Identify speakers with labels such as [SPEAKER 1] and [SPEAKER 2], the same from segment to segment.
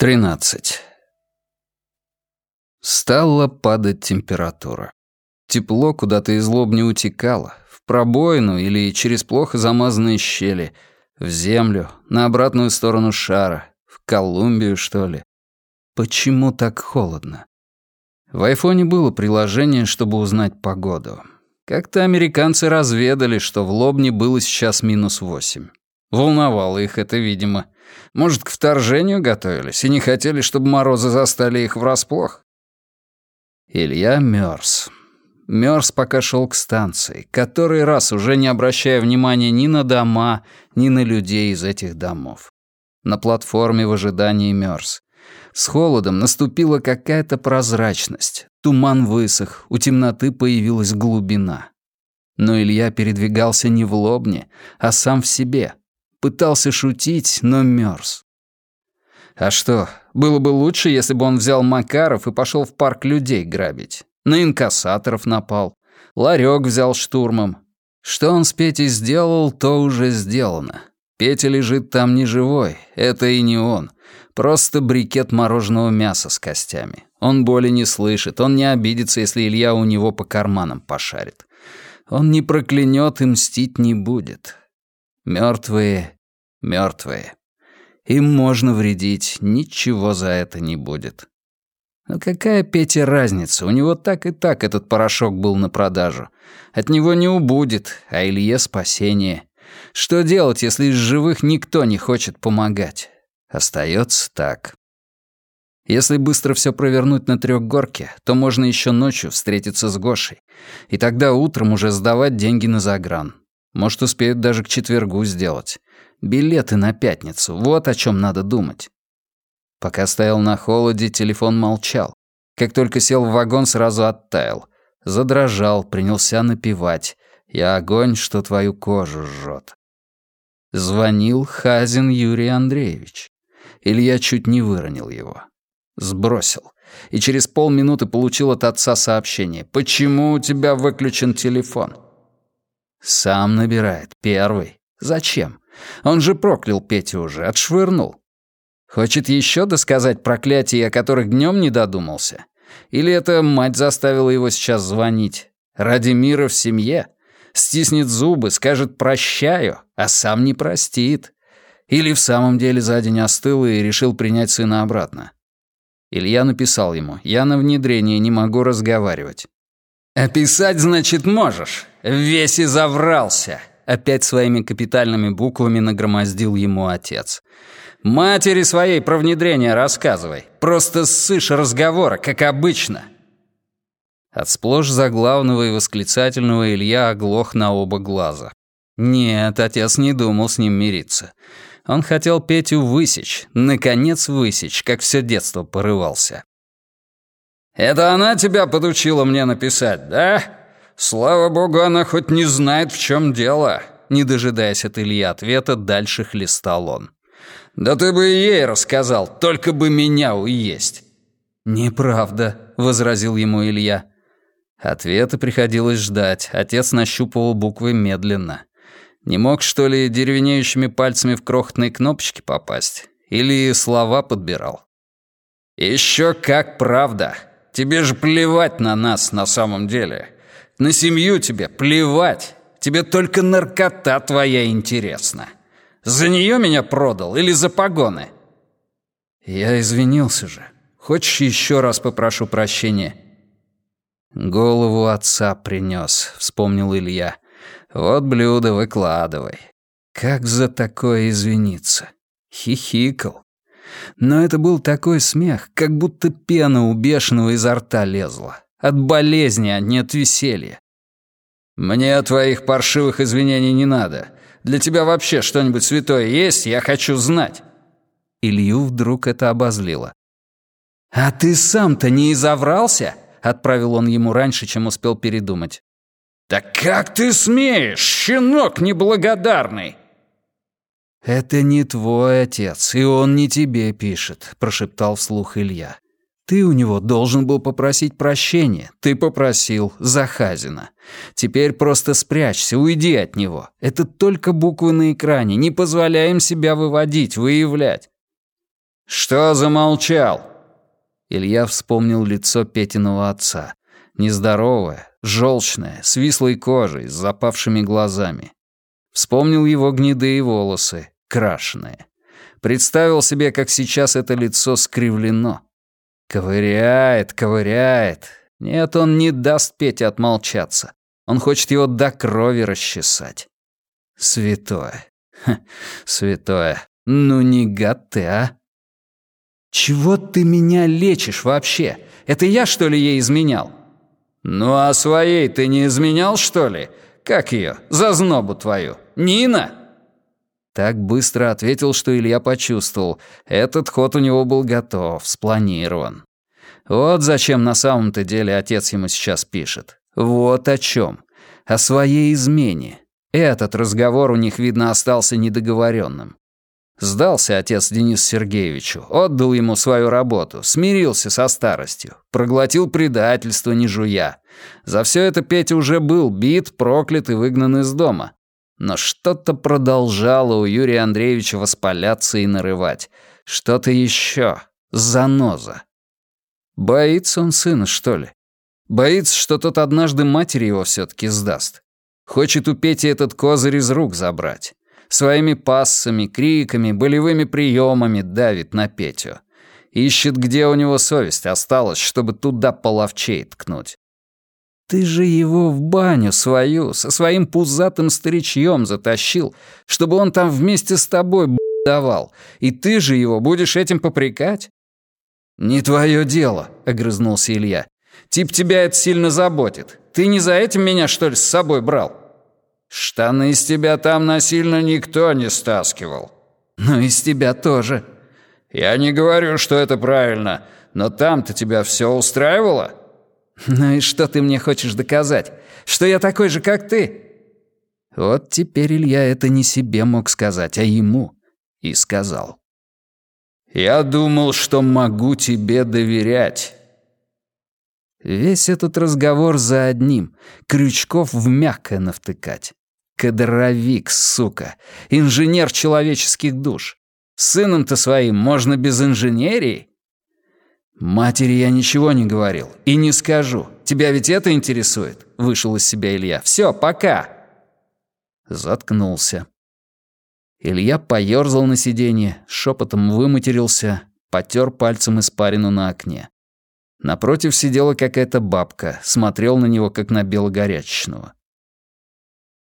[SPEAKER 1] 13. Стала падать температура. Тепло куда-то из лоб не утекало, в пробоину или через плохо замазанные щели, в землю, на обратную сторону шара, в Колумбию, что ли. Почему так холодно? В айфоне было приложение, чтобы узнать погоду. Как-то американцы разведали, что в Лобне было сейчас минус восемь. Волновало их это, видимо. Может, к вторжению готовились и не хотели, чтобы морозы застали их врасплох? Илья мерз. Мерз, пока шел к станции, который раз уже не обращая внимания ни на дома, ни на людей из этих домов. На платформе в ожидании мерз. С холодом наступила какая-то прозрачность. Туман высох, у темноты появилась глубина. Но Илья передвигался не в лобне, а сам в себе, Пытался шутить, но мерз. А что, было бы лучше, если бы он взял Макаров и пошел в парк людей грабить. На инкассаторов напал. Ларек взял штурмом. Что он с Петей сделал, то уже сделано. Петя лежит там не живой, это и не он. Просто брикет мороженого мяса с костями. Он боли не слышит, он не обидится, если Илья у него по карманам пошарит. Он не проклянет и мстить не будет. Мертвые, мертвые. Им можно вредить, ничего за это не будет. Но какая Пете разница? У него так и так этот порошок был на продажу. От него не убудет, а Илье спасение. Что делать, если из живых никто не хочет помогать? Остается так. Если быстро все провернуть на трехгорке, то можно еще ночью встретиться с Гошей. И тогда утром уже сдавать деньги на загран. Может, успеют даже к четвергу сделать. Билеты на пятницу, вот о чем надо думать. Пока стоял на холоде, телефон молчал. Как только сел в вагон, сразу оттаял. Задрожал, принялся напевать. «Я огонь, что твою кожу жжет». Звонил Хазин Юрий Андреевич. Илья чуть не выронил его. Сбросил. И через полминуты получил от отца сообщение. «Почему у тебя выключен телефон?» Сам набирает, первый. Зачем? Он же проклял Петю уже, отшвырнул. Хочет еще досказать проклятия, о которых днем не додумался? Или это мать заставила его сейчас звонить? Ради мира в семье? Стиснет зубы, скажет «прощаю», а сам не простит. Или в самом деле за день остыл и решил принять сына обратно. Илья написал ему «Я на внедрение не могу разговаривать». «Описать, значит, можешь. Весь изоврался», — опять своими капитальными буквами нагромоздил ему отец. «Матери своей про внедрение рассказывай. Просто ссышь разговора, как обычно». От сплошь заглавного и восклицательного Илья оглох на оба глаза. Нет, отец не думал с ним мириться. Он хотел Петю высечь, наконец высечь, как все детство порывался. «Это она тебя подучила мне написать, да? Слава богу, она хоть не знает, в чем дело». Не дожидаясь от Ильи ответа, дальше хлестал он. «Да ты бы ей рассказал, только бы меня уесть». «Неправда», — возразил ему Илья. Ответа приходилось ждать. Отец нащупывал буквы медленно. Не мог, что ли, деревенеющими пальцами в крохотные кнопочки попасть? Или слова подбирал? «Еще как правда. Тебе же плевать на нас на самом деле. На семью тебе плевать. Тебе только наркота твоя интересна. За нее меня продал или за погоны?» «Я извинился же. Хочешь, еще раз попрошу прощения?» «Голову отца принес», — вспомнил Илья. «Вот блюдо выкладывай. Как за такое извиниться?» Хихикал. Но это был такой смех, как будто пена у бешеного изо рта лезла. От болезни, а не от веселья. «Мне твоих паршивых извинений не надо. Для тебя вообще что-нибудь святое есть? Я хочу знать». Илью вдруг это обозлило. «А ты сам-то не изоврался?» — отправил он ему раньше, чем успел передумать. «Да как ты смеешь, щенок неблагодарный!» «Это не твой отец, и он не тебе пишет», — прошептал вслух Илья. «Ты у него должен был попросить прощения. Ты попросил за Хазина. Теперь просто спрячься, уйди от него. Это только буквы на экране. Не позволяем себя выводить, выявлять». «Что замолчал?» Илья вспомнил лицо Петиного отца. Нездоровое, желчное, с вислой кожей, с запавшими глазами. Вспомнил его гнедые волосы, крашеные. Представил себе, как сейчас это лицо скривлено. Ковыряет, ковыряет. Нет, он не даст Пете отмолчаться. Он хочет его до крови расчесать. Святое. Ха, святое. Ну не гад ты, а? Чего ты меня лечишь вообще? Это я, что ли, ей изменял? Ну а своей ты не изменял, что ли? Как ее? За знобу твою. Нина? Так быстро ответил, что Илья почувствовал. Этот ход у него был готов, спланирован. Вот зачем на самом-то деле отец ему сейчас пишет. Вот о чем. О своей измене. Этот разговор у них, видно, остался недоговоренным. Сдался отец Денису Сергеевичу, отдал ему свою работу, смирился со старостью, проглотил предательство, не жуя. За все это Петя уже был бит, проклят и выгнан из дома. Но что-то продолжало у Юрия Андреевича воспаляться и нарывать. Что-то еще. Заноза. Боится он сына, что ли? Боится, что тот однажды матери его все-таки сдаст. Хочет у Пети этот козырь из рук забрать. Своими пассами, криками, болевыми приемами давит на Петю. Ищет, где у него совесть осталась, чтобы туда половчей ткнуть. Ты же его в баню свою со своим пузатым старичьем затащил, чтобы он там вместе с тобой давал, и ты же его будешь этим попрекать? «Не твое дело», — огрызнулся Илья. «Тип тебя это сильно заботит. Ты не за этим меня, что ли, с собой брал?» «Штаны из тебя там насильно никто не стаскивал». «Ну, из тебя тоже». «Я не говорю, что это правильно, но там-то тебя все устраивало?» «Ну и что ты мне хочешь доказать? Что я такой же, как ты?» Вот теперь Илья это не себе мог сказать, а ему. И сказал. «Я думал, что могу тебе доверять». Весь этот разговор за одним. Крючков в мягкое навтыкать. Кадровик, сука. Инженер человеческих душ. Сыном-то своим можно без инженерии? «Матери я ничего не говорил. И не скажу. Тебя ведь это интересует?» Вышел из себя Илья. «Все, пока!» Заткнулся. Илья поёрзал на сиденье, шепотом выматерился, потер пальцем испарину на окне. Напротив сидела какая-то бабка, смотрел на него, как на белогорячечного.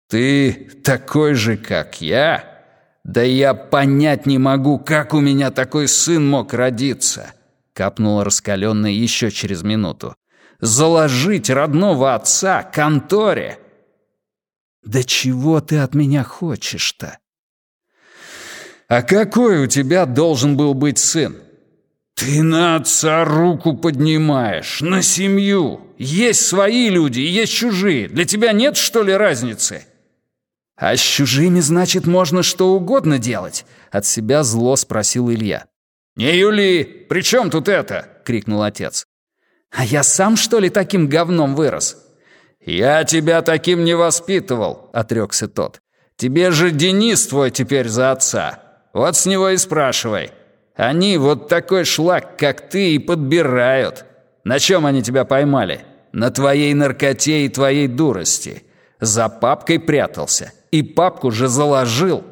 [SPEAKER 1] «Ты такой же, как я? Да я понять не могу, как у меня такой сын мог родиться!» Капнула раскаленная еще через минуту. «Заложить родного отца конторе!» «Да чего ты от меня хочешь-то?» «А какой у тебя должен был быть сын?» «Ты на отца руку поднимаешь, на семью. Есть свои люди есть чужие. Для тебя нет, что ли, разницы?» «А с чужими, значит, можно что угодно делать?» От себя зло спросил Илья. «Не Юли, при чем тут это?» — крикнул отец. «А я сам, что ли, таким говном вырос?» «Я тебя таким не воспитывал», — отрекся тот. «Тебе же Денис твой теперь за отца. Вот с него и спрашивай. Они вот такой шлак, как ты, и подбирают. На чем они тебя поймали? На твоей наркоте и твоей дурости. За папкой прятался, и папку же заложил».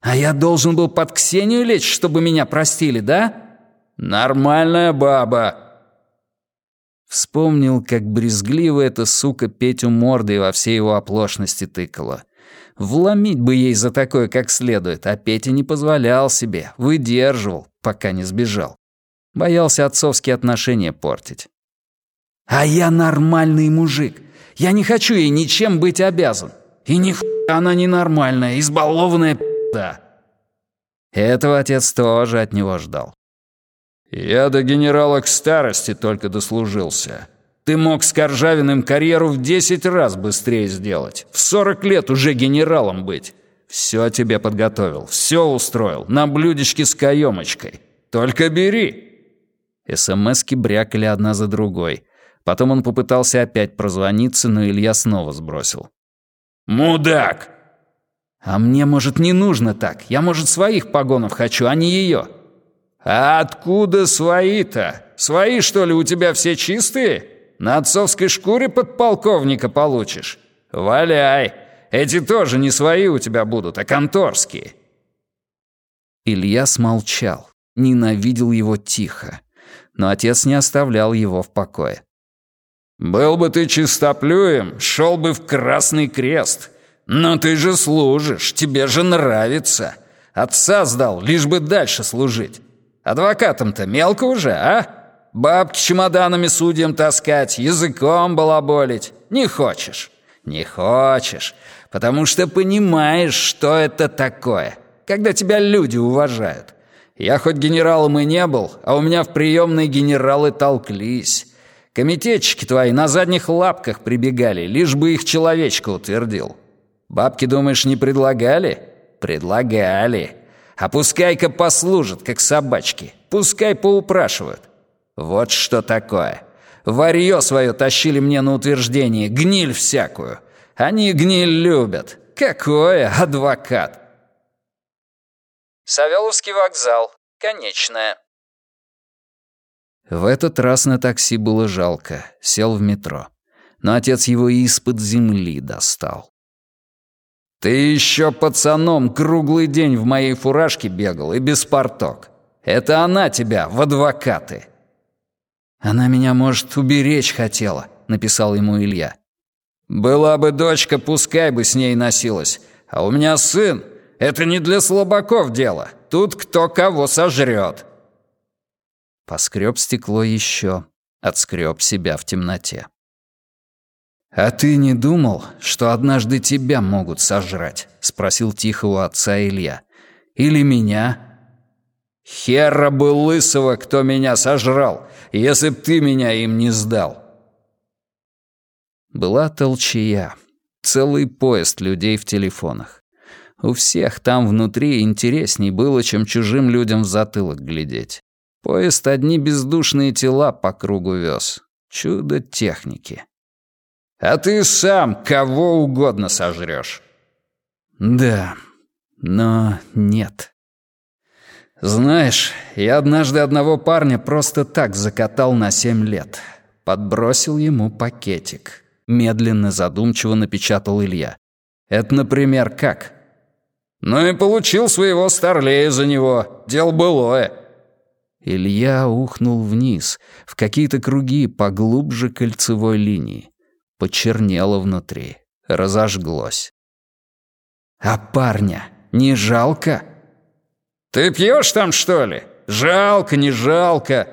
[SPEAKER 1] А я должен был под Ксению лечь, чтобы меня простили, да? Нормальная баба. Вспомнил, как брезгливо эта сука Петю мордой во всей его оплошности тыкала. Вломить бы ей за такое как следует, а Петя не позволял себе, выдерживал, пока не сбежал. Боялся отцовские отношения портить. «А я нормальный мужик. Я не хочу ей ничем быть обязан. И ни она ненормальная, избалованная да. Этого отец тоже от него ждал. «Я до генерала к старости только дослужился. Ты мог с Коржавиным карьеру в десять раз быстрее сделать. В сорок лет уже генералом быть. Все тебе подготовил, все устроил, на блюдечке с каемочкой. Только бери!» СМСки брякали одна за другой. Потом он попытался опять прозвониться, но Илья снова сбросил. «Мудак! А мне, может, не нужно так. Я, может, своих погонов хочу, а не ее.
[SPEAKER 2] «А откуда свои-то? Свои, что ли, у тебя все чистые? На отцовской шкуре подполковника получишь? Валяй! Эти тоже не свои у тебя будут, а конторские».
[SPEAKER 1] Илья смолчал, ненавидел его тихо. Но отец не оставлял его в покое.
[SPEAKER 2] «Был бы ты чистоплюем, шел бы в Красный Крест. Но ты же служишь, тебе же нравится. Отца сдал, лишь бы дальше служить. Адвокатом-то мелко уже, а? Бабки чемоданами судьям таскать, языком балаболить. Не хочешь? Не хочешь, потому что понимаешь, что это такое, когда тебя люди уважают. Я хоть генералом и не был, а у меня в приемной генералы толклись. Комитетчики твои на задних лапках прибегали, лишь бы их человечка утвердил. Бабки, думаешь, не предлагали? Предлагали. А пускай-ка послужат, как собачки. Пускай поупрашивают. Вот что такое. Варьё свое тащили мне на утверждение, гниль всякую. Они гниль любят. Какое адвокат?
[SPEAKER 3] Савеловский вокзал. Конечная.
[SPEAKER 1] В этот раз на такси было жалко. Сел в метро. Но отец его из-под земли достал.
[SPEAKER 2] «Ты еще пацаном круглый день в моей фуражке бегал и без порток. Это она тебя в адвокаты».
[SPEAKER 1] «Она меня, может, уберечь хотела», — написал ему Илья.
[SPEAKER 2] «Была бы дочка, пускай бы с ней носилась. А у меня сын. Это не для слабаков дело. Тут кто кого сожрет».
[SPEAKER 1] Поскреб стекло еще, отскреб себя в темноте.
[SPEAKER 2] «А ты не думал, что однажды тебя могут сожрать?» — спросил тихо у отца Илья. «Или меня?» «Хера бы лысого, кто меня сожрал, если б ты меня им не сдал!»
[SPEAKER 1] Была толчая, целый поезд людей в телефонах. У всех там внутри интересней было, чем чужим людям в затылок глядеть. Поезд одни бездушные тела по кругу вез. Чудо техники.
[SPEAKER 2] А ты сам кого угодно сожрёшь.
[SPEAKER 1] Да, но нет.
[SPEAKER 2] Знаешь, я однажды одного парня просто так закатал на семь лет.
[SPEAKER 1] Подбросил ему пакетик. Медленно, задумчиво напечатал Илья.
[SPEAKER 2] Это, например, как? Ну и получил своего старлея за него. Дел былое.
[SPEAKER 1] Илья ухнул вниз, в какие-то круги поглубже кольцевой линии. Почернело внутри, разожглось. «А парня не жалко?»
[SPEAKER 2] «Ты пьешь там, что ли? Жалко, не жалко!»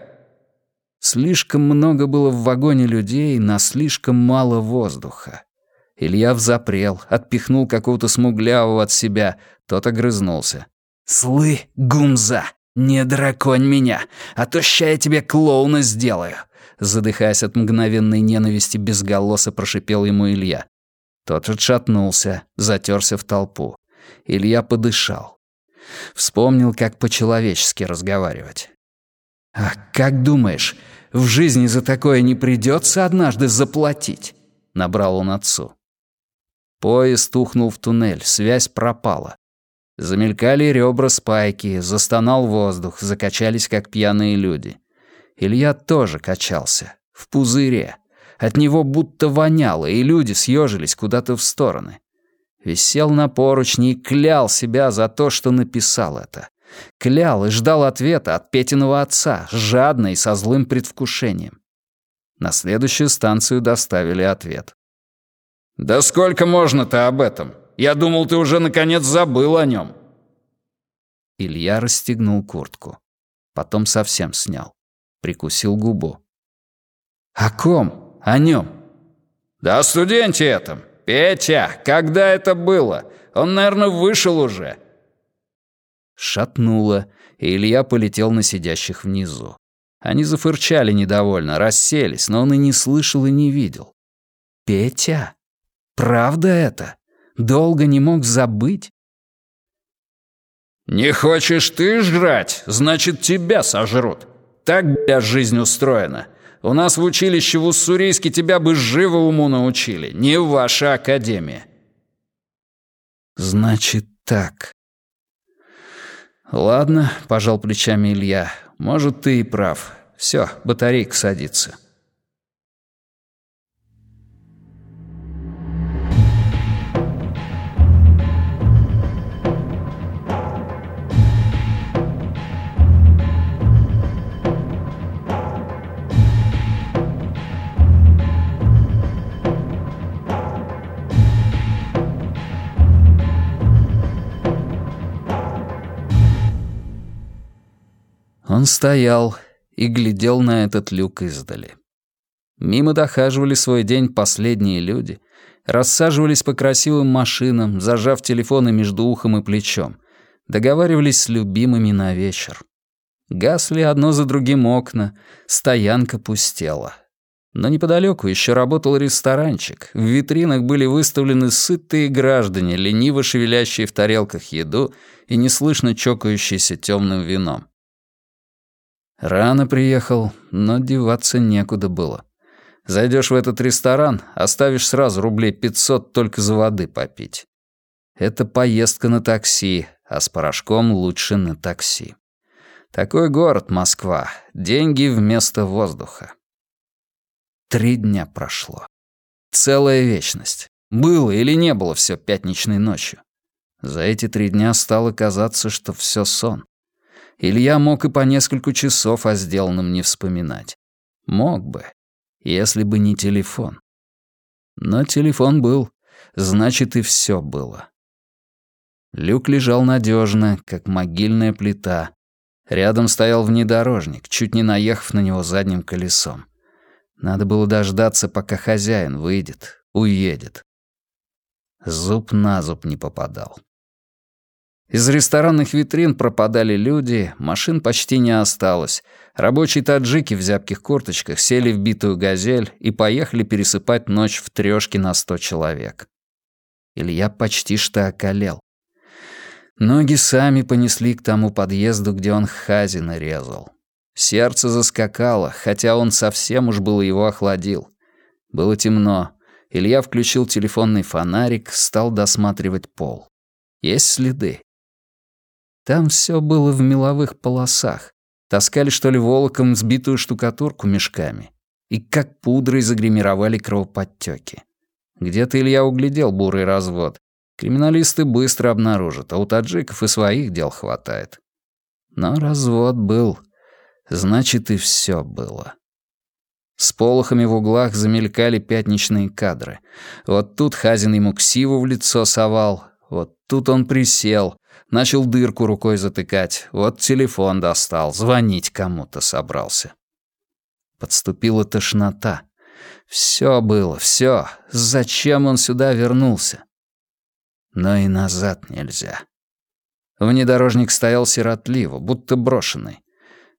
[SPEAKER 1] Слишком много было в вагоне людей на слишком мало воздуха. Илья взапрел, отпихнул какого-то смуглявого от себя, тот огрызнулся. «Слы, гумза, не драконь меня, а то ща я тебе клоуна сделаю задыхаясь от мгновенной ненависти безголосо прошипел ему Илья. Тот отшатнулся, затерся в толпу. Илья подышал. Вспомнил, как по-человечески разговаривать. «А как думаешь, в жизни за такое не придется однажды заплатить?» — набрал он отцу. Поезд ухнул в туннель, связь пропала. Замелькали ребра спайки, застонал воздух, закачались, как пьяные люди. Илья тоже качался. В пузыре. От него будто воняло, и люди съежились куда-то в стороны. Висел на поручни и клял себя за то, что написал это. Клял и ждал ответа от Петиного отца, жадно и со злым предвкушением. На следующую станцию доставили ответ.
[SPEAKER 2] «Да сколько можно-то об этом? Я думал, ты уже наконец забыл о нем».
[SPEAKER 1] Илья расстегнул куртку. Потом совсем снял прикусил губу. «О ком? О нем?»
[SPEAKER 2] «Да о студенте этом. Петя, когда это было? Он, наверное, вышел уже».
[SPEAKER 1] Шатнуло, и Илья полетел на сидящих внизу. Они зафырчали недовольно, расселись, но он и не слышал, и не видел. «Петя? Правда это? Долго не мог забыть?»
[SPEAKER 2] «Не хочешь ты жрать, значит, тебя сожрут. Так, бля, жизнь устроена. У нас в училище в Уссурийске тебя бы живо уму научили, не ваша академия».
[SPEAKER 1] «Значит так». «Ладно», — пожал плечами Илья, — «может, ты и прав. Все, батарейка садится». Стоял и глядел на этот люк издали. Мимо дохаживали свой день последние люди, рассаживались по красивым машинам, зажав телефоны между ухом и плечом, договаривались с любимыми на вечер. Гасли одно за другим окна, стоянка пустела. Но неподалеку еще работал ресторанчик. В витринах были выставлены сытые граждане, лениво шевелящие в тарелках еду и неслышно чокающиеся темным вином. Рано приехал, но деваться некуда было. Зайдешь в этот ресторан, оставишь сразу рублей 500 только за воды попить. Это поездка на такси, а с порошком лучше на такси. Такой город Москва. Деньги вместо воздуха. Три дня прошло. Целая вечность. Было или не было все пятничной ночью. За эти три дня стало казаться, что все сон. Илья мог и по несколько часов о сделанном не вспоминать. Мог бы, если бы не телефон. Но телефон был, значит и все было. Люк лежал надежно, как могильная плита. Рядом стоял внедорожник, чуть не наехав на него задним колесом. Надо было дождаться, пока хозяин выйдет, уедет. Зуб на зуб не попадал. Из ресторанных витрин пропадали люди, машин почти не осталось. Рабочие таджики в зябких курточках сели в битую газель и поехали пересыпать ночь в трёшке на сто человек. Илья почти что околел. Ноги сами понесли к тому подъезду, где он Хазина резал. Сердце заскакало, хотя он совсем уж было его охладил. Было темно. Илья включил телефонный фонарик, стал досматривать пол. Есть следы. Там все было в меловых полосах. Таскали, что ли, волоком сбитую штукатурку мешками. И как пудрой загримировали кровоподтёки. Где-то Илья углядел бурый развод. Криминалисты быстро обнаружат, а у таджиков и своих дел хватает. Но развод был. Значит, и все было. С полохами в углах замелькали пятничные кадры. Вот тут Хазин ему ксиву в лицо совал, вот тут он присел, начал дырку рукой затыкать, вот телефон достал, звонить кому-то собрался. Подступила тошнота. Все было, все. Зачем он сюда вернулся? Но и назад нельзя. Внедорожник стоял сиротливо, будто брошенный.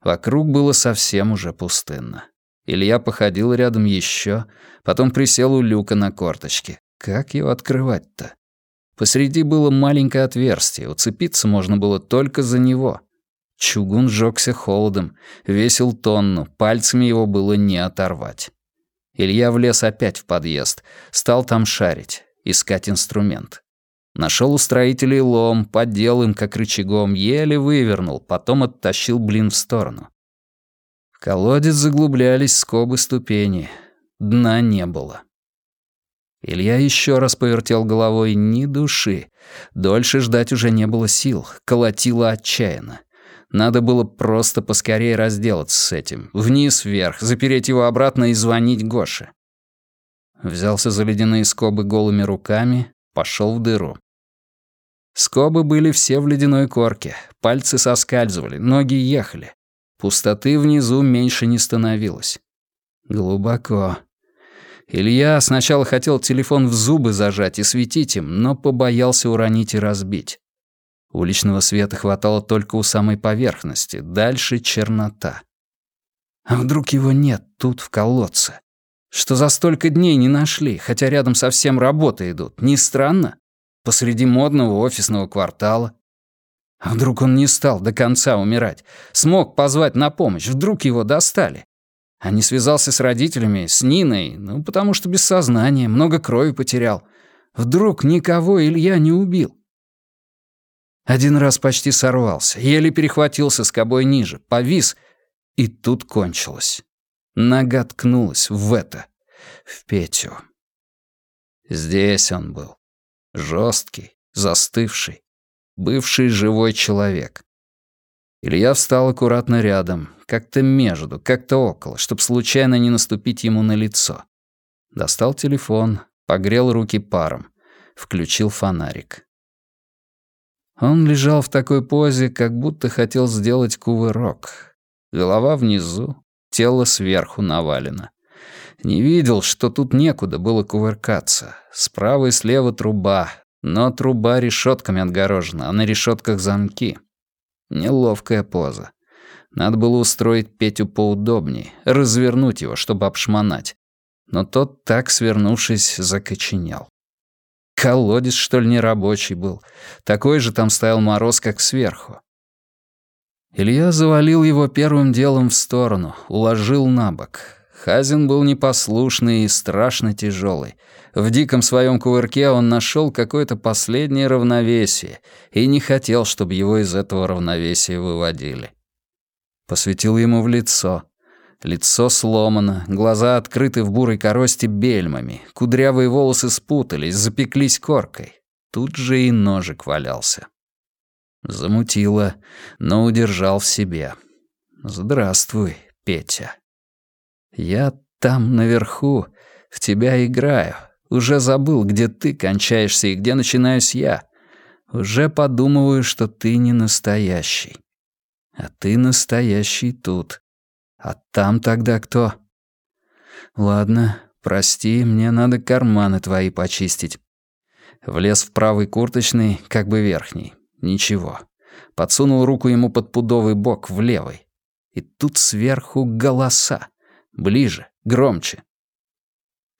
[SPEAKER 1] Вокруг было совсем уже пустынно. Илья походил рядом еще, потом присел у люка на корточки. Как его открывать-то? Посреди было маленькое отверстие, уцепиться можно было только за него. Чугун жёгся холодом, весил тонну, пальцами его было не оторвать. Илья влез опять в подъезд, стал там шарить, искать инструмент. Нашел у строителей лом, поддел им как рычагом, еле вывернул, потом оттащил блин в сторону. В колодец заглублялись скобы ступени. Дна не было. Илья еще раз повертел головой ни души. Дольше ждать уже не было сил, колотило отчаянно. Надо было просто поскорее разделаться с этим. Вниз-вверх, запереть его обратно и звонить Гоше. Взялся за ледяные скобы голыми руками, пошел в дыру. Скобы были все в ледяной корке, пальцы соскальзывали, ноги ехали. Пустоты внизу меньше не становилось. Глубоко, Илья сначала хотел телефон в зубы зажать и светить им, но побоялся уронить и разбить. Уличного света хватало только у самой поверхности, дальше чернота. А вдруг его нет тут, в колодце? Что за столько дней не нашли, хотя рядом совсем работы идут, не странно? Посреди модного офисного квартала. А вдруг он не стал до конца умирать? Смог позвать на помощь, вдруг его достали? А не связался с родителями, с Ниной, ну, потому что без сознания, много крови потерял. Вдруг никого Илья не убил. Один раз почти сорвался, еле перехватился с кобой ниже, повис, и тут кончилось. Нога ткнулась в это, в Петю. Здесь он был. Жесткий, застывший, бывший живой человек. Илья встал аккуратно рядом, как-то между, как-то около, чтобы случайно не наступить ему на лицо. Достал телефон, погрел руки паром, включил фонарик. Он лежал в такой позе, как будто хотел сделать кувырок. Голова внизу, тело сверху навалено. Не видел, что тут некуда было кувыркаться. Справа и слева труба, но труба решетками отгорожена, а на решетках замки. Неловкая поза. Надо было устроить Петю поудобнее, развернуть его, чтобы обшмонать. Но тот, так свернувшись, закоченел. Колодец, что ли, нерабочий был. Такой же там стоял мороз, как сверху. Илья завалил его первым делом в сторону, уложил на бок. Хазин был непослушный и страшно тяжелый. В диком своем кувырке он нашел какое-то последнее равновесие и не хотел, чтобы его из этого равновесия выводили. Посветил ему в лицо. Лицо сломано, глаза открыты в бурой коросте бельмами, кудрявые волосы спутались, запеклись коркой. Тут же и ножик валялся. Замутило, но удержал в себе. «Здравствуй, Петя». «Я там, наверху, в тебя играю. Уже забыл, где ты кончаешься и где начинаюсь я. Уже подумываю, что ты не настоящий. А ты настоящий тут. А там тогда кто? Ладно, прости, мне надо карманы твои почистить. Влез в правый курточный, как бы верхний. Ничего. Подсунул руку ему под пудовый бок в левый. И тут сверху голоса. Ближе, громче.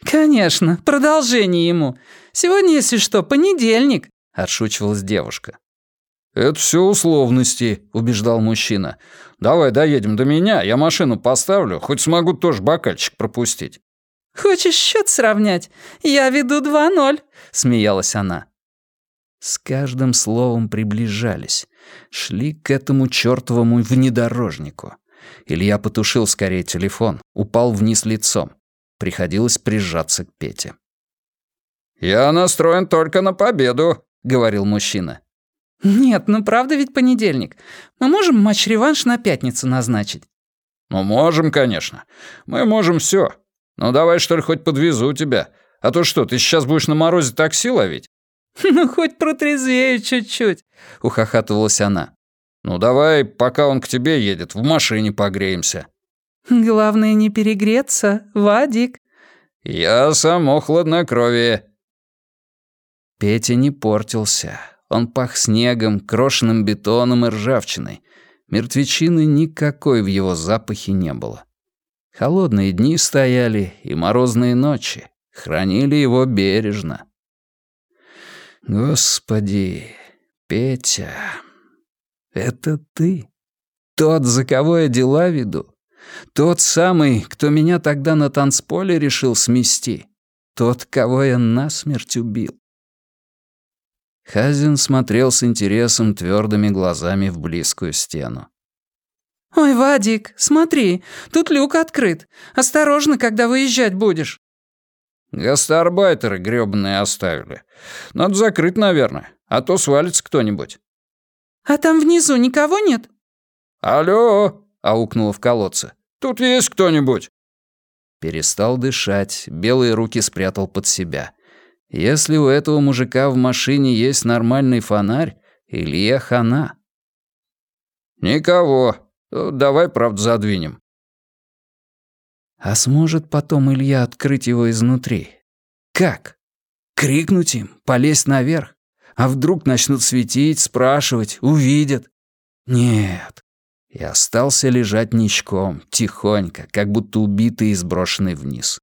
[SPEAKER 4] «Конечно, продолжение ему. Сегодня, если что, понедельник», — отшучивалась девушка.
[SPEAKER 2] «Это все условности», — убеждал мужчина. «Давай доедем до меня, я машину поставлю, хоть смогу тоже бокальчик пропустить».
[SPEAKER 4] «Хочешь счет сравнять? Я веду 2-0», — смеялась она.
[SPEAKER 1] С каждым словом приближались. Шли к этому чертовому внедорожнику. Илья потушил скорее телефон, упал вниз лицом. Приходилось прижаться к Пете.
[SPEAKER 2] «Я настроен только на победу», — говорил мужчина.
[SPEAKER 4] «Нет, ну правда ведь понедельник. Мы можем матч-реванш на пятницу назначить?»
[SPEAKER 2] «Ну, можем, конечно. Мы можем все. Ну, давай, что ли, хоть подвезу тебя. А то что, ты сейчас будешь на морозе такси ловить?»
[SPEAKER 4] «Ну, хоть протрезвею чуть-чуть», — ухахатывалась она.
[SPEAKER 2] «Ну давай, пока он к тебе едет, в машине погреемся».
[SPEAKER 4] «Главное не перегреться, Вадик».
[SPEAKER 2] «Я само хладнокровие».
[SPEAKER 1] Петя не портился. Он пах снегом, крошенным бетоном и ржавчиной. Мертвечины никакой в его запахе не было. Холодные дни стояли и морозные ночи. Хранили его бережно. Господи, Петя... Это ты? Тот, за кого я дела веду? Тот самый, кто меня тогда на танцполе решил смести? Тот, кого я насмерть убил? Хазин смотрел с интересом твердыми глазами в близкую стену.
[SPEAKER 4] «Ой, Вадик, смотри, тут люк открыт. Осторожно, когда выезжать будешь».
[SPEAKER 2] «Гастарбайтеры грёбаные оставили. Надо закрыть, наверное, а то свалится кто-нибудь».
[SPEAKER 4] «А там внизу никого нет?»
[SPEAKER 2] «Алло!» — аукнуло в колодце. «Тут есть кто-нибудь?»
[SPEAKER 1] Перестал дышать, белые руки спрятал под себя. Если у этого мужика в машине есть нормальный фонарь, Илья хана.
[SPEAKER 2] «Никого. Давай, правда, задвинем».
[SPEAKER 1] А сможет потом Илья открыть его изнутри? Как? Крикнуть им? Полезть наверх? А вдруг начнут светить, спрашивать, увидят? Нет. И остался лежать ничком, тихонько, как будто убитый и сброшенный вниз.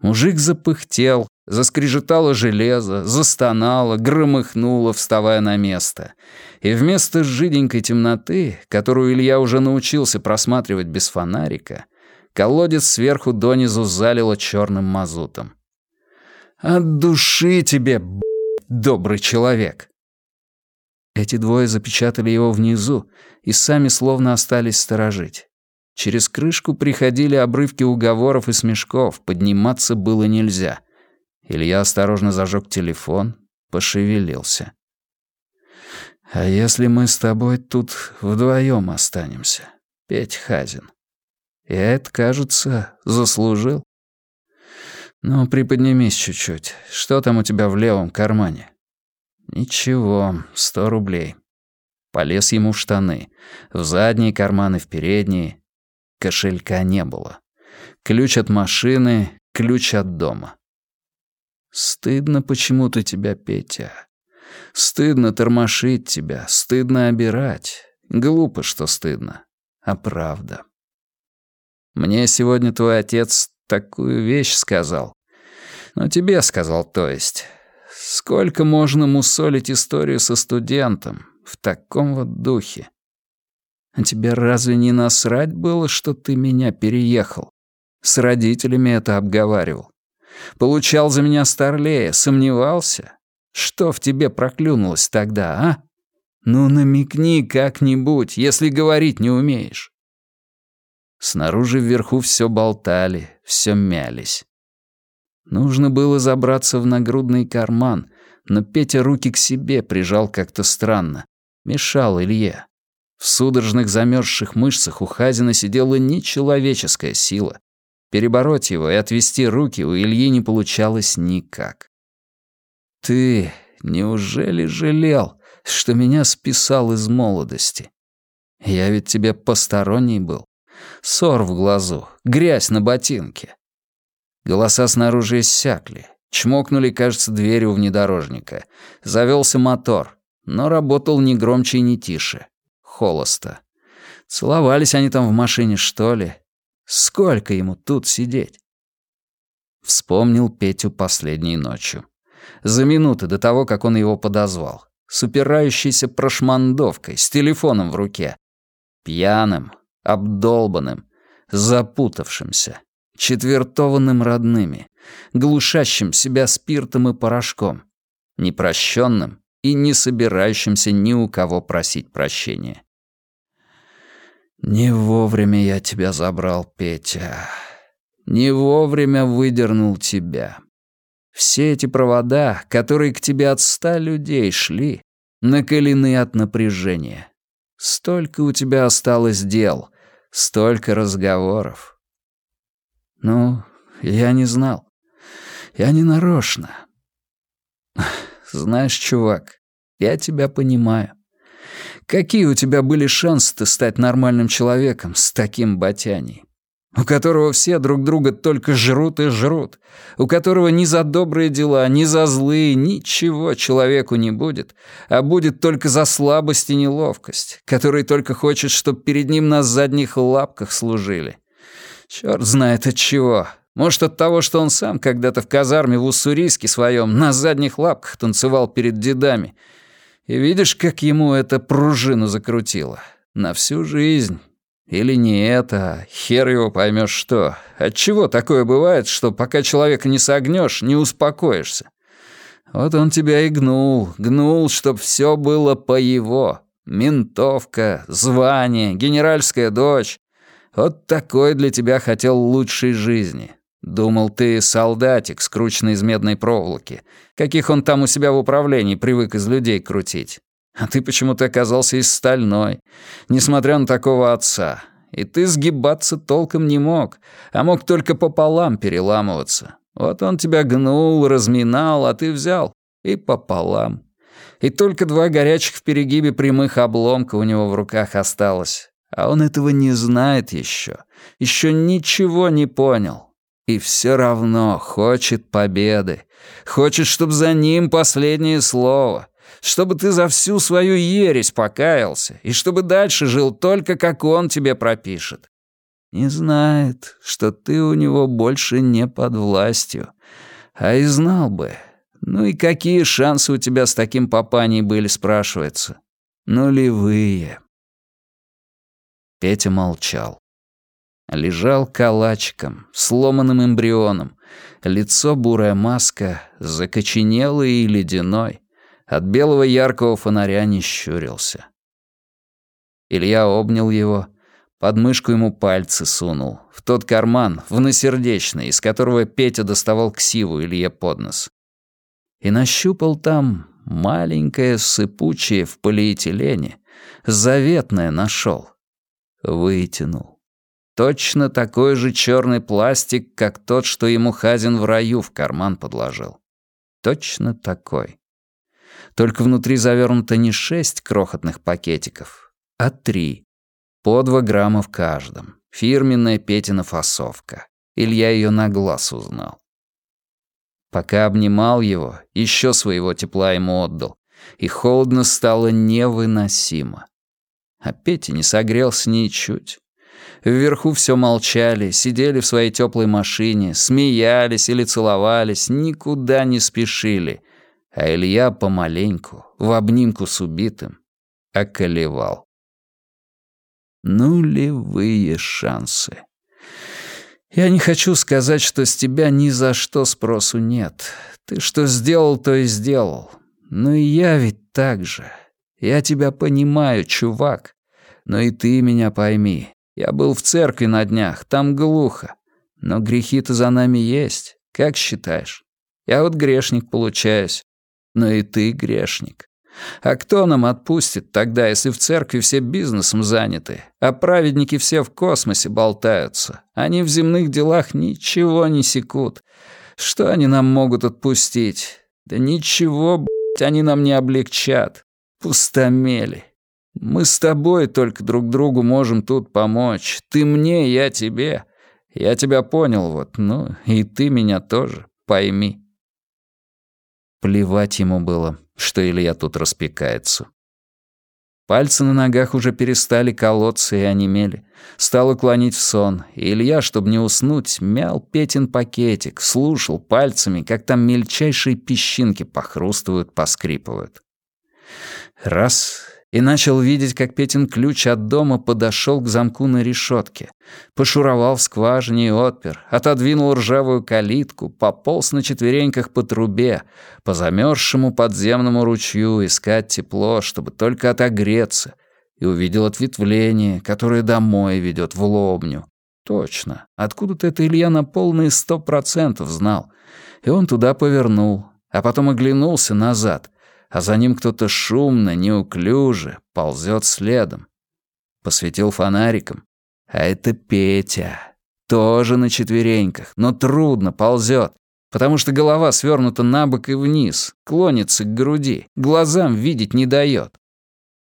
[SPEAKER 1] Мужик запыхтел, заскрежетало железо, застонало, громыхнуло, вставая на место. И вместо жиденькой темноты, которую Илья уже научился просматривать без фонарика, колодец сверху донизу залило черным мазутом. «От души тебе, добрый человек. Эти двое запечатали его внизу и сами словно остались сторожить. Через крышку приходили обрывки уговоров и смешков, подниматься было нельзя. Илья осторожно зажег телефон, пошевелился. «А если мы с тобой тут вдвоем останемся, Петь Хазин? Я это, кажется, заслужил. Ну, приподнимись чуть-чуть. Что там у тебя в левом кармане?» «Ничего, сто рублей». Полез ему в штаны. В задние карманы, в передние. Кошелька не было. Ключ от машины, ключ от дома. Стыдно почему-то тебя, Петя. Стыдно тормошить тебя, стыдно обирать. Глупо, что стыдно. А правда. Мне сегодня твой отец такую вещь сказал. Ну, тебе сказал, то есть. Сколько можно мусолить историю со студентом в таком вот духе? А тебе разве не насрать было, что ты меня переехал? С родителями это обговаривал. Получал за меня старлея, сомневался? Что в тебе проклюнулось тогда, а? Ну намекни как-нибудь, если говорить не умеешь. Снаружи вверху все болтали, все мялись. Нужно было забраться в нагрудный карман, но Петя руки к себе прижал как-то странно. Мешал Илье. В судорожных замерзших мышцах у Хазина сидела нечеловеческая сила. Перебороть его и отвести руки у Ильи не получалось никак. «Ты неужели жалел, что меня списал из молодости? Я ведь тебе посторонний был. Ссор в глазу, грязь на ботинке». Голоса снаружи иссякли. Чмокнули, кажется, дверью внедорожника. Завелся мотор, но работал не громче и не тише холоста. Целовались они там в машине, что ли? Сколько ему тут сидеть? Вспомнил Петю последней ночью. За минуты до того, как он его подозвал. С упирающейся прошмандовкой, с телефоном в руке. Пьяным, обдолбанным, запутавшимся, четвертованным родными, глушащим себя спиртом и порошком, непрощенным и не собирающимся ни у кого просить прощения. «Не вовремя я тебя забрал, Петя. Не вовремя выдернул тебя. Все эти провода, которые к тебе от ста людей шли, накалены от напряжения. Столько у тебя осталось дел, столько разговоров. Ну, я не знал. Я не нарочно. Знаешь, чувак, я тебя понимаю. Какие у тебя были шансы-то стать нормальным человеком с таким батяней? У которого все друг друга только жрут и жрут, у которого ни за добрые дела, ни за злые ничего человеку не будет, а будет только за слабость и неловкость, который только хочет, чтобы перед ним на задних лапках служили. Черт знает от чего. Может, от того, что он сам когда-то в казарме в Уссурийске своем на задних лапках танцевал перед дедами — и видишь, как ему это пружину закрутило. На всю жизнь. Или не это, хер его поймешь что. Отчего такое бывает, что пока человека не согнешь, не успокоишься? Вот он тебя и гнул, гнул, чтоб все было по его. Ментовка, звание, генеральская дочь. Вот такой для тебя хотел лучшей жизни. Думал, ты солдатик, скрученный из медной проволоки, каких он там у себя в управлении привык из людей крутить. А ты почему-то оказался из стальной, несмотря на такого отца. И ты сгибаться толком не мог, а мог только пополам переламываться. Вот он тебя гнул, разминал, а ты взял и пополам. И только два горячих в перегибе прямых обломка у него в руках осталось. А он этого не знает еще. Еще ничего не понял. И все равно хочет победы. Хочет, чтобы за ним последнее слово. Чтобы ты за всю свою ересь покаялся. И чтобы дальше жил только, как он тебе пропишет. Не знает, что ты у него больше не под властью. А и знал бы. Ну и какие шансы у тебя с таким папаней были, спрашивается. Нулевые. Петя молчал. Лежал калачиком, сломанным эмбрионом. Лицо бурая маска, закоченелый и ледяной. От белого яркого фонаря не щурился. Илья обнял его, под мышку ему пальцы сунул, в тот карман, в насердечный, из которого Петя доставал ксиву Илье под нос. И нащупал там маленькое сыпучее в полиэтилене, заветное нашел. Вытянул. Точно такой же черный пластик, как тот, что ему Хазин в раю в карман подложил. Точно такой. Только внутри завернуто не шесть крохотных пакетиков, а три. По два грамма в каждом. Фирменная Петина фасовка. Илья ее на глаз узнал. Пока обнимал его, еще своего тепла ему отдал, и холодно стало невыносимо. А Петя не согрелся ничуть. Вверху все молчали, сидели в своей теплой машине, смеялись или целовались, никуда не спешили. А Илья помаленьку, в обнимку с убитым, околевал. Нулевые шансы. Я не хочу сказать, что с тебя ни за что спросу нет. Ты что сделал, то и сделал. Но и я ведь так же. Я тебя понимаю, чувак. Но и ты меня пойми. Я был в церкви на днях, там глухо. Но грехи-то за нами есть. Как считаешь? Я вот грешник получаюсь. Но и ты грешник. А кто нам отпустит тогда, если в церкви все бизнесом заняты, а праведники все в космосе болтаются? Они в земных делах ничего не секут. Что они нам могут отпустить? Да ничего, блядь, они нам не облегчат. Пустомели. Мы с тобой только друг другу можем тут помочь. Ты мне, я тебе. Я тебя понял вот, ну и ты меня тоже, пойми. Плевать ему было, что Илья тут распекается. Пальцы на ногах уже перестали колоться и онемели. Стало клонить в сон, и Илья, чтобы не уснуть, мял Петин пакетик, слушал пальцами, как там мельчайшие песчинки похрустывают, поскрипывают. Раз и начал видеть, как Петин ключ от дома подошел к замку на решетке, пошуровал в скважине и отпер, отодвинул ржавую калитку, пополз на четвереньках по трубе, по замерзшему подземному ручью искать тепло, чтобы только отогреться, и увидел ответвление, которое домой ведет в лобню. Точно, откуда-то это Илья на полные сто процентов знал. И он туда повернул, а потом оглянулся назад — а за ним кто-то шумно, неуклюже ползет следом. Посветил фонариком. А это Петя. Тоже на четвереньках, но трудно ползет, потому что голова свернута на бок и вниз, клонится к груди, глазам видеть не дает.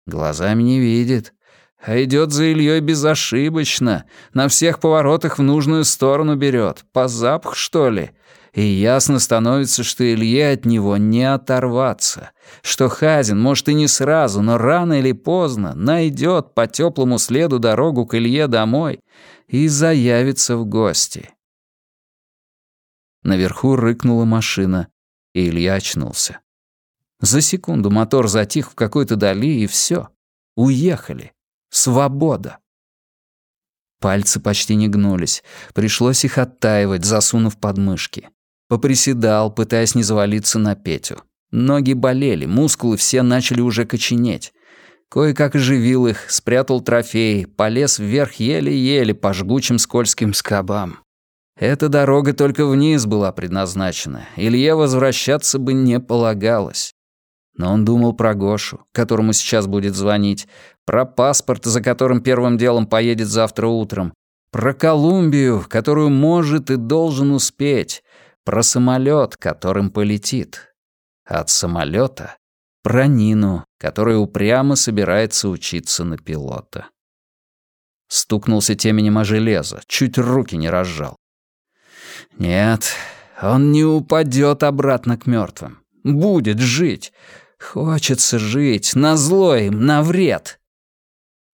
[SPEAKER 1] Глазами не видит, а идет за Ильей безошибочно, на всех поворотах в нужную сторону берет, по запах, что ли, и ясно становится, что Илье от него не оторваться, что Хазин, может, и не сразу, но рано или поздно найдет по теплому следу дорогу к Илье домой и заявится в гости. Наверху рыкнула машина, и Илья очнулся. За секунду мотор затих в какой-то дали, и все. Уехали. Свобода. Пальцы почти не гнулись. Пришлось их оттаивать, засунув подмышки. Поприседал, пытаясь не завалиться на Петю. Ноги болели, мускулы все начали уже коченеть. Кое-как оживил их, спрятал трофеи, полез вверх еле-еле по жгучим скользким скобам. Эта дорога только вниз была предназначена. Илье возвращаться бы не полагалось. Но он думал про Гошу, которому сейчас будет звонить, про паспорт, за которым первым делом поедет завтра утром, про Колумбию, которую может и должен успеть, про самолет, которым полетит. От самолета про Нину, которая упрямо собирается учиться на пилота. Стукнулся теменем о железо, чуть руки не разжал. Нет, он не упадет обратно к мертвым. Будет жить. Хочется жить, на зло им, на вред.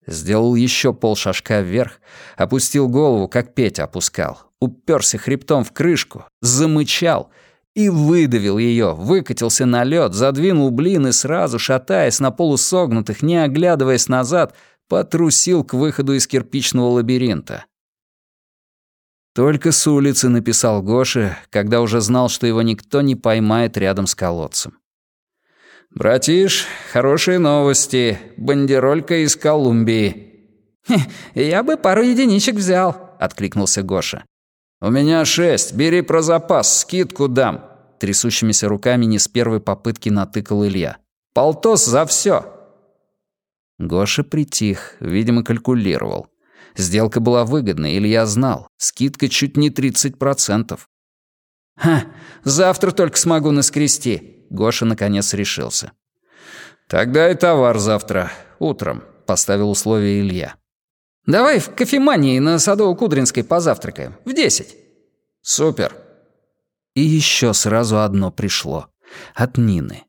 [SPEAKER 1] Сделал еще полшажка вверх, опустил голову, как Петя опускал, уперся хребтом в крышку, замычал и выдавил ее, выкатился на лед, задвинул блин и сразу, шатаясь на полусогнутых, не оглядываясь назад, потрусил к выходу из кирпичного лабиринта. Только с улицы написал Гоше, когда уже знал, что его никто не поймает рядом с колодцем. «Братиш, хорошие новости. Бандеролька из Колумбии».
[SPEAKER 4] «Я бы пару единичек взял», — откликнулся Гоша.
[SPEAKER 1] «У меня шесть. Бери про запас, скидку дам». Трясущимися руками не с первой попытки натыкал Илья. «Полтос за все. Гоша притих, видимо, калькулировал. Сделка была выгодной, Илья знал. Скидка чуть не 30%. «Ха, завтра только смогу наскрести», — Гоша наконец решился. «Тогда и товар завтра, утром», — поставил условие Илья.
[SPEAKER 4] «Давай в кофемании на Садово-Кудринской позавтракаем. В десять».
[SPEAKER 1] «Супер». И еще сразу одно пришло. От Нины.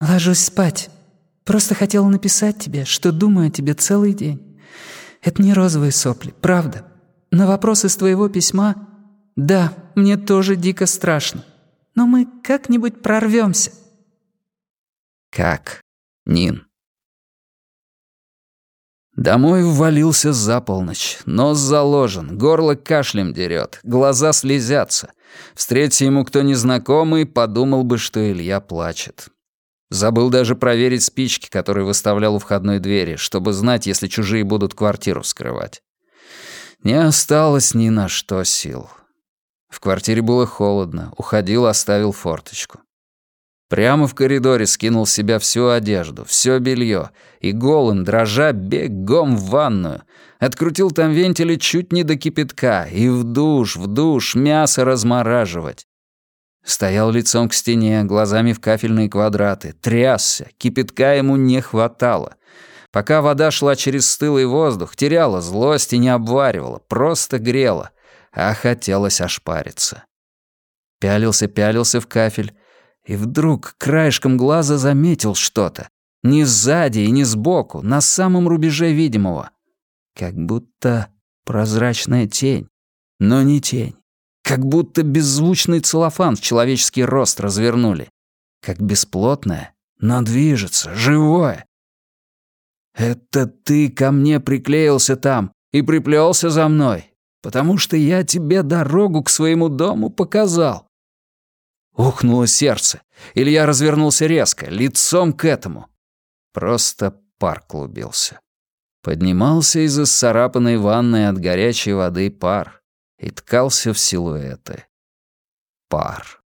[SPEAKER 5] «Ложусь спать. Просто хотела написать тебе, что думаю о тебе целый день. Это не розовые сопли, правда. На вопрос из твоего письма «Да, мне тоже дико страшно. Но мы как-нибудь прорвемся».
[SPEAKER 1] «Как, Нин?» Домой ввалился за полночь. Нос заложен, горло кашлем дерет, глаза слезятся. Встретится ему кто незнакомый, подумал бы, что Илья плачет. Забыл даже проверить спички, которые выставлял у входной двери, чтобы знать, если чужие будут квартиру вскрывать. Не осталось ни на что сил. В квартире было холодно, уходил, оставил форточку. Прямо в коридоре скинул с себя всю одежду, все белье, и голым, дрожа, бегом в ванную. Открутил там вентили чуть не до кипятка, и в душ, в душ, мясо размораживать. Стоял лицом к стене, глазами в кафельные квадраты, трясся, кипятка ему не хватало. Пока вода шла через стылый воздух, теряла злость и не обваривала, просто грела, а хотелось ошпариться. Пялился-пялился в кафель, и вдруг краешком глаза заметил что-то. Не сзади и не сбоку, на самом рубеже видимого. Как будто прозрачная тень, но не тень. Как будто беззвучный целлофан в человеческий рост развернули. Как бесплотное, но движется, живое. «Это ты ко мне приклеился там и приплелся за мной, потому что я тебе дорогу к своему дому показал». Ухнуло сердце. Илья развернулся резко, лицом к этому. Просто пар клубился. Поднимался из исцарапанной ванной от горячей воды пар и ткался в силуэты. Пар.